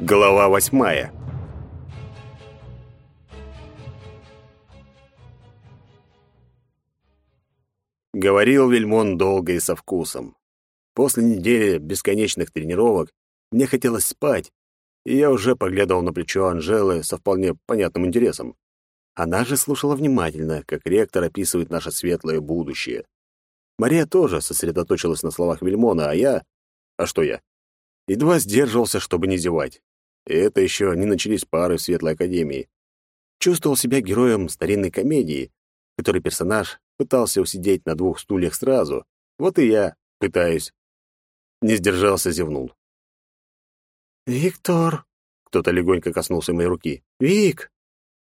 Глава восьмая. Говорил Вельмон долго и со вкусом. После недели бесконечных тренировок мне хотелось спать, и я уже поглядывал на плечо Анжелы со вполне понятным интересом. Она же слушала внимательно, как ректор описывает наше светлое будущее. Мария тоже сосредоточилась на словах Вельмона, а я... А что я? Едва сдерживался, чтобы не зевать. И это еще не начались пары в Светлой Академии. Чувствовал себя героем старинной комедии, в которой персонаж пытался усидеть на двух стульях сразу. Вот и я пытаюсь. Не сдержался, зевнул. «Виктор!» — кто-то легонько коснулся моей руки. «Вик!»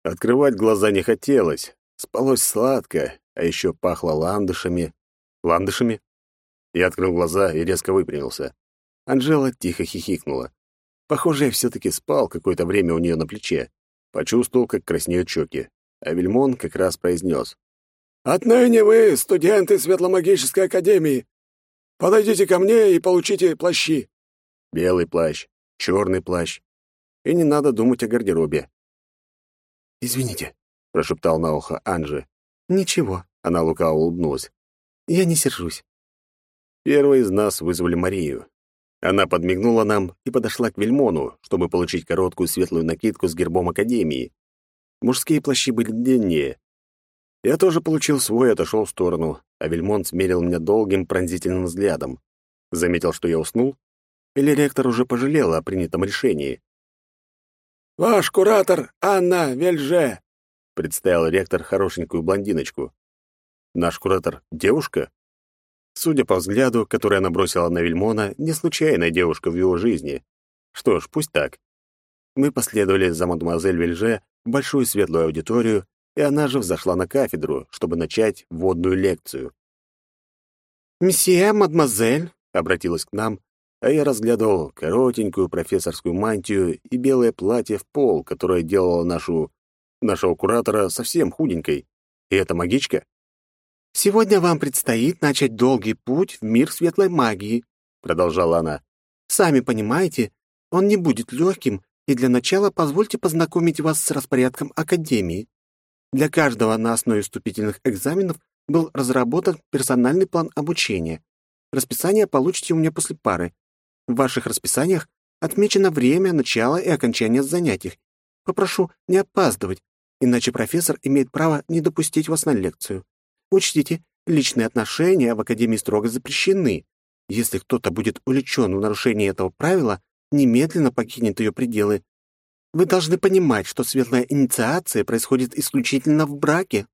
Открывать глаза не хотелось. Спалось сладко, а еще пахло ландышами. Ландышами? Я открыл глаза и резко выпрямился. Анжела тихо хихикнула. Похоже, я все-таки спал какое-то время у нее на плече. Почувствовал, как краснеют щеки. А Вельмон как раз произнес. «Отныне вы студенты Светломагической Академии. Подойдите ко мне и получите плащи». Белый плащ, черный плащ. И не надо думать о гардеробе. «Извините», — прошептал на ухо Анжи. «Ничего», — она лукаво улыбнулась. «Я не сержусь». Первый из нас вызвали Марию. Она подмигнула нам и подошла к Вельмону, чтобы получить короткую светлую накидку с гербом Академии. Мужские плащи были длиннее. Я тоже получил свой и отошел в сторону, а Вельмон смерил меня долгим пронзительным взглядом. Заметил, что я уснул? Или ректор уже пожалел о принятом решении? «Ваш куратор Анна Вельже», — представил ректор хорошенькую блондиночку. «Наш куратор — девушка?» Судя по взгляду, который она бросила на Вельмона, не случайная девушка в его жизни. Что ж, пусть так. Мы последовали за мадемуазель Вельже в большую светлую аудиторию, и она же взошла на кафедру, чтобы начать вводную лекцию. «Месье, мадемуазель», — обратилась к нам, а я разглядывал коротенькую профессорскую мантию и белое платье в пол, которое делало нашу... нашего куратора совсем худенькой. И это магичка? «Сегодня вам предстоит начать долгий путь в мир светлой магии», — продолжала она. «Сами понимаете, он не будет легким, и для начала позвольте познакомить вас с распорядком Академии. Для каждого на основе вступительных экзаменов был разработан персональный план обучения. Расписание получите у меня после пары. В ваших расписаниях отмечено время начала и окончания занятий. Попрошу не опаздывать, иначе профессор имеет право не допустить вас на лекцию. Учтите, личные отношения в Академии строго запрещены. Если кто-то будет увлечен в нарушении этого правила, немедленно покинет ее пределы. Вы должны понимать, что светлая инициация происходит исключительно в браке.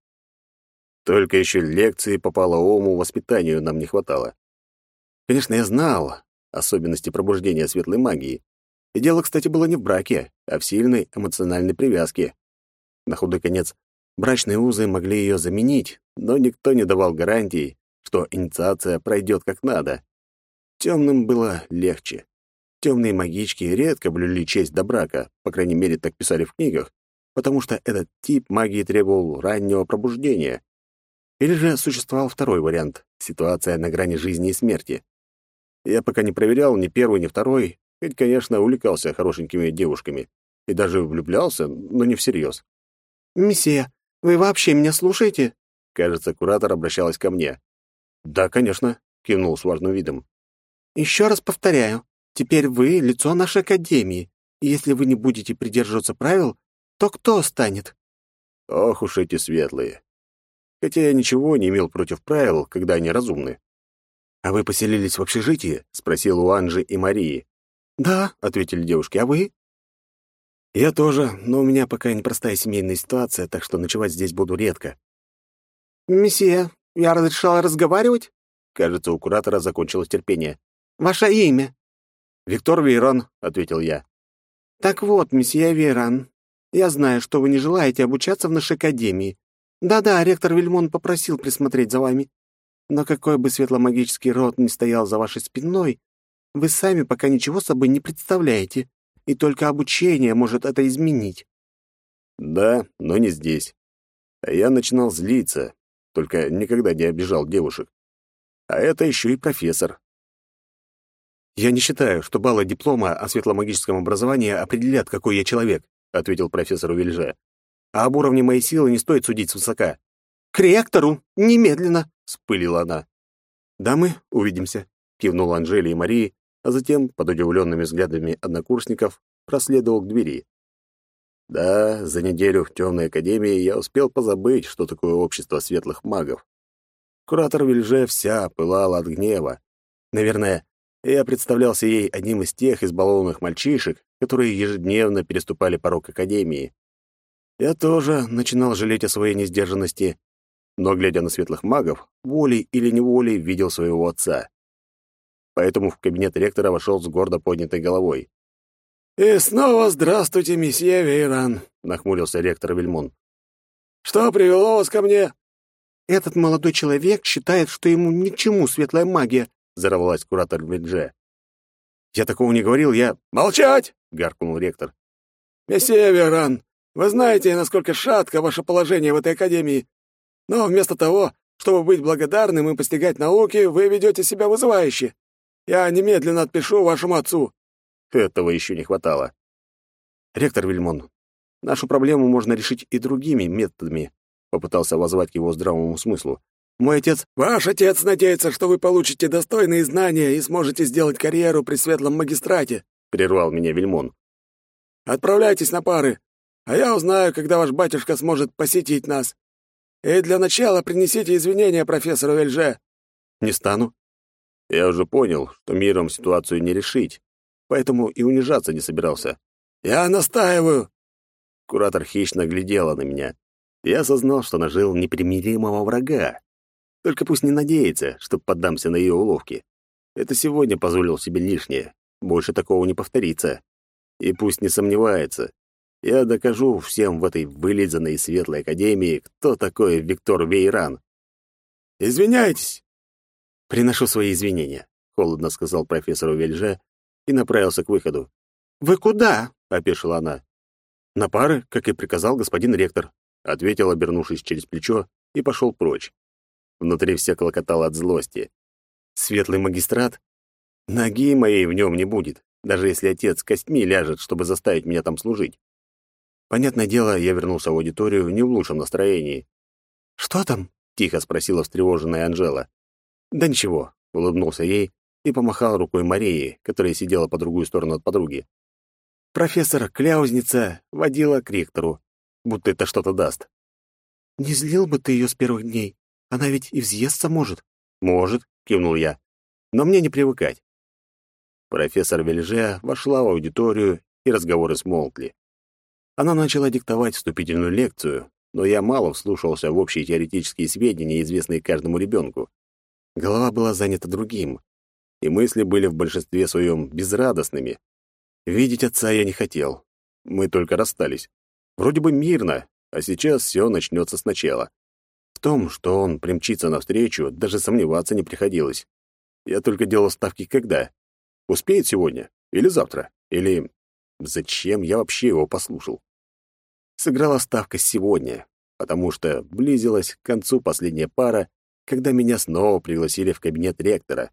Только еще лекции по половому воспитанию нам не хватало. Конечно, я знал, особенности пробуждения светлой магии. И дело, кстати, было не в браке, а в сильной эмоциональной привязке. На худой конец, брачные узы могли ее заменить, но никто не давал гарантий, что инициация пройдет как надо. Темным было легче. Темные магички редко блюли честь до брака, по крайней мере, так писали в книгах, потому что этот тип магии требовал раннего пробуждения. Или же существовал второй вариант — ситуация на грани жизни и смерти. Я пока не проверял ни первый, ни второй, хоть, конечно, увлекался хорошенькими девушками и даже влюблялся, но не всерьез. «Месье, вы вообще меня слушаете?» Кажется, куратор обращалась ко мне. «Да, конечно», — кивнул с важным видом. «Еще раз повторяю, теперь вы — лицо нашей академии, и если вы не будете придерживаться правил, то кто станет?» Ох уж эти светлые. Хотя я ничего не имел против правил, когда они разумны. «А вы поселились в общежитии?» — спросил у Анжи и Марии. «Да», — ответили девушки, — «а вы?» «Я тоже, но у меня пока непростая семейная ситуация, так что ночевать здесь буду редко». «Месье, я разрешала разговаривать?» Кажется, у куратора закончилось терпение. «Ваше имя?» «Виктор Вейрон», — ответил я. «Так вот, месье Вейран, я знаю, что вы не желаете обучаться в нашей академии. Да-да, ректор Вильмон попросил присмотреть за вами. Но какой бы светломагический род ни стоял за вашей спиной, вы сами пока ничего собой не представляете, и только обучение может это изменить. Да, но не здесь. Я начинал злиться, только никогда не обижал девушек. А это еще и профессор. «Я не считаю, что баллы диплома о светломагическом образовании определят, какой я человек», ответил профессор Вильже. «А об уровне моей силы не стоит судить свысока». «К ректору! Немедленно!» — вспылила она. «Да мы увидимся», — кивнул Анжели и Марии, а затем, под удивленными взглядами однокурсников, проследовал к двери. Да, за неделю в темной академии я успел позабыть, что такое общество светлых магов. Куратор Вильже вся пылала от гнева. Наверное, я представлялся ей одним из тех избалованных мальчишек, которые ежедневно переступали порог Академии. Я тоже начинал жалеть о своей несдержанности, но, глядя на светлых магов, волей или неволей видел своего отца. Поэтому в кабинет ректора вошел с гордо поднятой головой. «И снова здравствуйте, месье Вейран», — нахмурился ректор Вельмон. «Что привело вас ко мне?» «Этот молодой человек считает, что ему ни к чему светлая магия», взорвалась куратор Бриджи. «Я такого не говорил, я...» «Молчать!» — гаркнул ректор. «Месье Веран, вы знаете, насколько шатко ваше положение в этой академии. Но вместо того, чтобы быть благодарным и постигать науки, вы ведете себя вызывающе. Я немедленно отпишу вашему отцу». Этого еще не хватало. «Ректор Вильмон, нашу проблему можно решить и другими методами», — попытался возвать к его здравому смыслу. Мой отец... Ваш отец надеется, что вы получите достойные знания и сможете сделать карьеру при светлом магистрате, прервал меня Вельмон. Отправляйтесь на пары, а я узнаю, когда ваш батюшка сможет посетить нас. И для начала принесите извинения профессору Вельже. Не стану. Я уже понял, что миром ситуацию не решить, поэтому и унижаться не собирался. Я настаиваю. Куратор хищно глядела на меня. Я осознал, что нажил непримиримого врага. Только пусть не надеется, что поддамся на ее уловки. Это сегодня позволил себе лишнее. Больше такого не повторится. И пусть не сомневается. Я докажу всем в этой вылизанной светлой академии, кто такой Виктор Вейран. «Извиняйтесь!» «Приношу свои извинения», — холодно сказал профессору Вельже и направился к выходу. «Вы куда?» — опешила она. «На пары, как и приказал господин ректор», — ответил, обернувшись через плечо, и пошел прочь. Внутри все клокотало от злости. Светлый магистрат? Ноги моей в нем не будет, даже если отец костьми ляжет, чтобы заставить меня там служить. Понятное дело, я вернулся в аудиторию не в лучшем настроении. «Что там?» — тихо спросила встревоженная Анжела. «Да ничего», — улыбнулся ей и помахал рукой Марии, которая сидела по другую сторону от подруги. Профессор Кляузница водила к ректору, будто это что-то даст. «Не злил бы ты ее с первых дней. Она ведь и взъесться может. Может, кивнул я. Но мне не привыкать. Профессор Вельже вошла в аудиторию, и разговоры смолкли. Она начала диктовать вступительную лекцию, но я мало вслушивался в общие теоретические сведения, известные каждому ребенку. Голова была занята другим, и мысли были в большинстве своем безрадостными. Видеть отца я не хотел. Мы только расстались. Вроде бы мирно, а сейчас все начнется сначала. В том, что он примчится навстречу, даже сомневаться не приходилось. Я только делал ставки когда. Успеет сегодня? Или завтра? Или... Зачем я вообще его послушал? Сыграла ставка сегодня, потому что близилась к концу последняя пара, когда меня снова пригласили в кабинет ректора.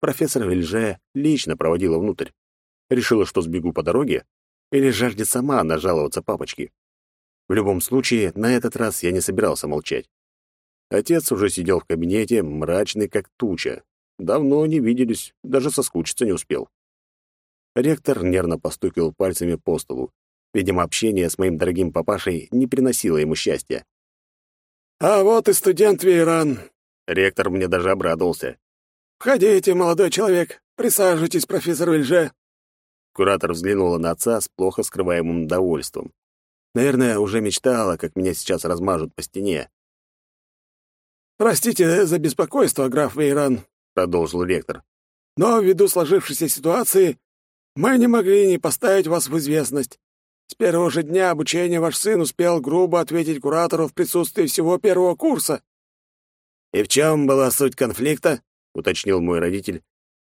Профессор Вильже лично проводила внутрь. Решила, что сбегу по дороге, или жаждет сама нажаловаться папочке. В любом случае, на этот раз я не собирался молчать. Отец уже сидел в кабинете, мрачный как туча. Давно не виделись, даже соскучиться не успел. Ректор нервно постукивал пальцами по столу. Видимо, общение с моим дорогим папашей не приносило ему счастья. «А вот и студент Вейран». Ректор мне даже обрадовался. «Входите, молодой человек. Присаживайтесь, профессор Вильже». Куратор взглянула на отца с плохо скрываемым довольством. Наверное, уже мечтала, как меня сейчас размажут по стене. «Простите за беспокойство, граф Вейран», — продолжил ректор. «Но ввиду сложившейся ситуации мы не могли не поставить вас в известность. С первого же дня обучения ваш сын успел грубо ответить куратору в присутствии всего первого курса». «И в чем была суть конфликта?» — уточнил мой родитель,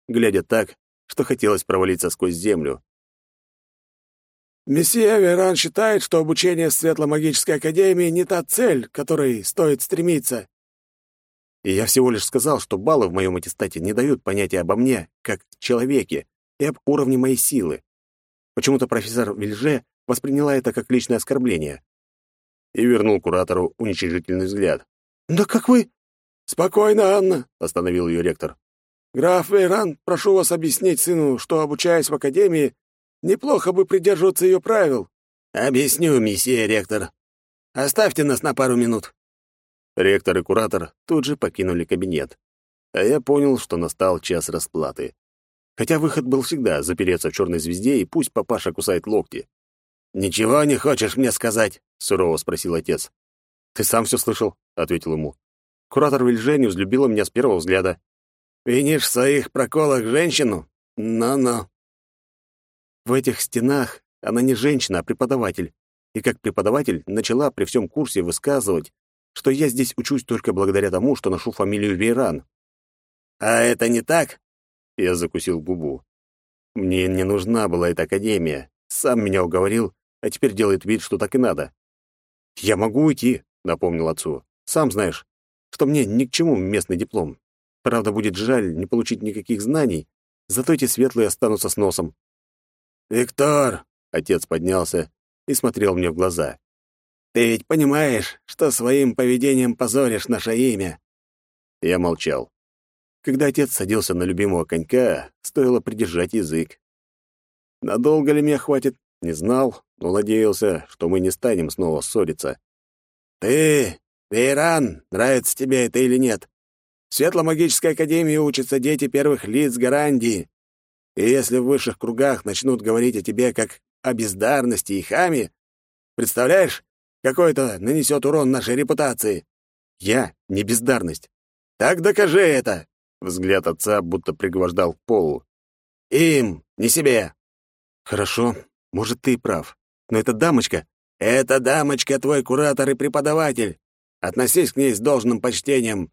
глядя так, что хотелось провалиться сквозь землю. «Месье Веран считает, что обучение в Светломагической Академии не та цель, к которой стоит стремиться. И я всего лишь сказал, что баллы в моем аттестате не дают понятия обо мне, как человеке, и об уровне моей силы. Почему-то профессор Вильже восприняла это как личное оскорбление. И вернул куратору уничижительный взгляд. «Да как вы...» «Спокойно, Анна», — остановил ее ректор. «Граф Вейран, прошу вас объяснить сыну, что, обучаясь в академии, неплохо бы придерживаться ее правил». «Объясню, месье ректор. Оставьте нас на пару минут». Ректор и куратор тут же покинули кабинет. А я понял, что настал час расплаты. Хотя выход был всегда — запереться в черной звезде, и пусть папаша кусает локти. «Ничего не хочешь мне сказать?» — сурово спросил отец. «Ты сам все слышал», — ответил ему. «Куратор Вильже не взлюбила меня с первого взгляда». «Винишь в своих проколах женщину? Ну-ну». В этих стенах она не женщина, а преподаватель. И как преподаватель начала при всем курсе высказывать, что я здесь учусь только благодаря тому, что ношу фамилию Вейран. «А это не так?» Я закусил губу. Мне не нужна была эта академия. Сам меня уговорил, а теперь делает вид, что так и надо. «Я могу уйти», — напомнил отцу. «Сам знаешь, что мне ни к чему местный диплом. Правда, будет жаль не получить никаких знаний, зато эти светлые останутся с носом». «Виктор!» — отец поднялся и смотрел мне в глаза. Ты ведь понимаешь, что своим поведением позоришь наше имя?» Я молчал. Когда отец садился на любимого конька, стоило придержать язык. Надолго ли меня хватит, не знал, но надеялся, что мы не станем снова ссориться. «Ты, Вейран, нравится тебе это или нет? В Светломагической академии учатся дети первых лиц Гарандии. И если в высших кругах начнут говорить о тебе как о бездарности и хаме, представляешь, какой-то нанесет урон нашей репутации. Я не бездарность. Так докажи это. Взгляд отца будто пригвождал к полу. Им, не себе. Хорошо, может, ты и прав. Но эта дамочка... Эта дамочка твой куратор и преподаватель. Относись к ней с должным почтением.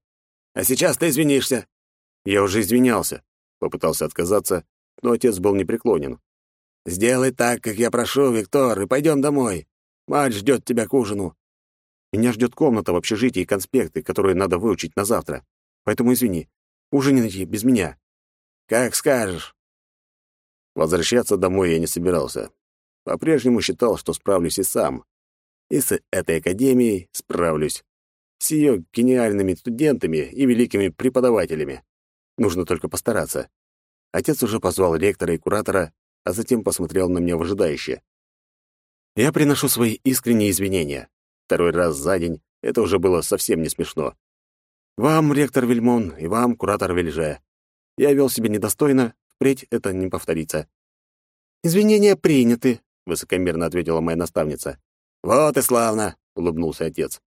А сейчас ты извинишься. Я уже извинялся. Попытался отказаться, но отец был непреклонен. «Сделай так, как я прошу, Виктор, и пойдем домой. Мать ждет тебя к ужину. Меня ждет комната в общежитии и конспекты, которые надо выучить на завтра. Поэтому извини, ужинайте без меня. Как скажешь. Возвращаться домой я не собирался. По-прежнему считал, что справлюсь и сам. И с этой академией справлюсь. С ее гениальными студентами и великими преподавателями. Нужно только постараться. Отец уже позвал ректора и куратора, а затем посмотрел на меня выжидающе. Я приношу свои искренние извинения. Второй раз за день это уже было совсем не смешно. Вам, ректор Вельмон, и вам, куратор Вельже. Я вел себя недостойно, впредь это не повторится. «Извинения приняты», — высокомерно ответила моя наставница. «Вот и славно», — улыбнулся отец.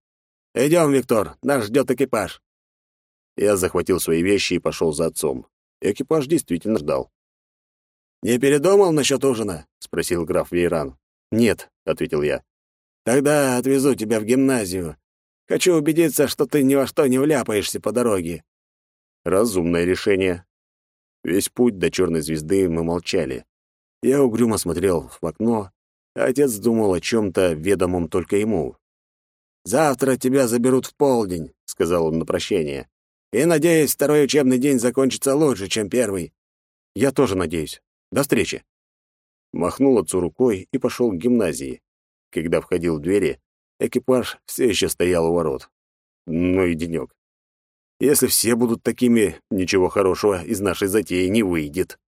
«Идем, Виктор, нас ждет экипаж». Я захватил свои вещи и пошел за отцом. Экипаж действительно ждал. «Не передумал насчет ужина?» — спросил граф Вейран. «Нет», — ответил я. «Тогда отвезу тебя в гимназию. Хочу убедиться, что ты ни во что не вляпаешься по дороге». Разумное решение. Весь путь до черной звезды мы молчали. Я угрюмо смотрел в окно, а отец думал о чем-то ведомом только ему. «Завтра тебя заберут в полдень», — сказал он на прощание. «И, надеюсь, второй учебный день закончится лучше, чем первый». «Я тоже надеюсь. До встречи» махнул отцу рукой и пошел к гимназии. Когда входил в двери, экипаж все еще стоял у ворот. Ну и денек. Если все будут такими, ничего хорошего из нашей затеи не выйдет.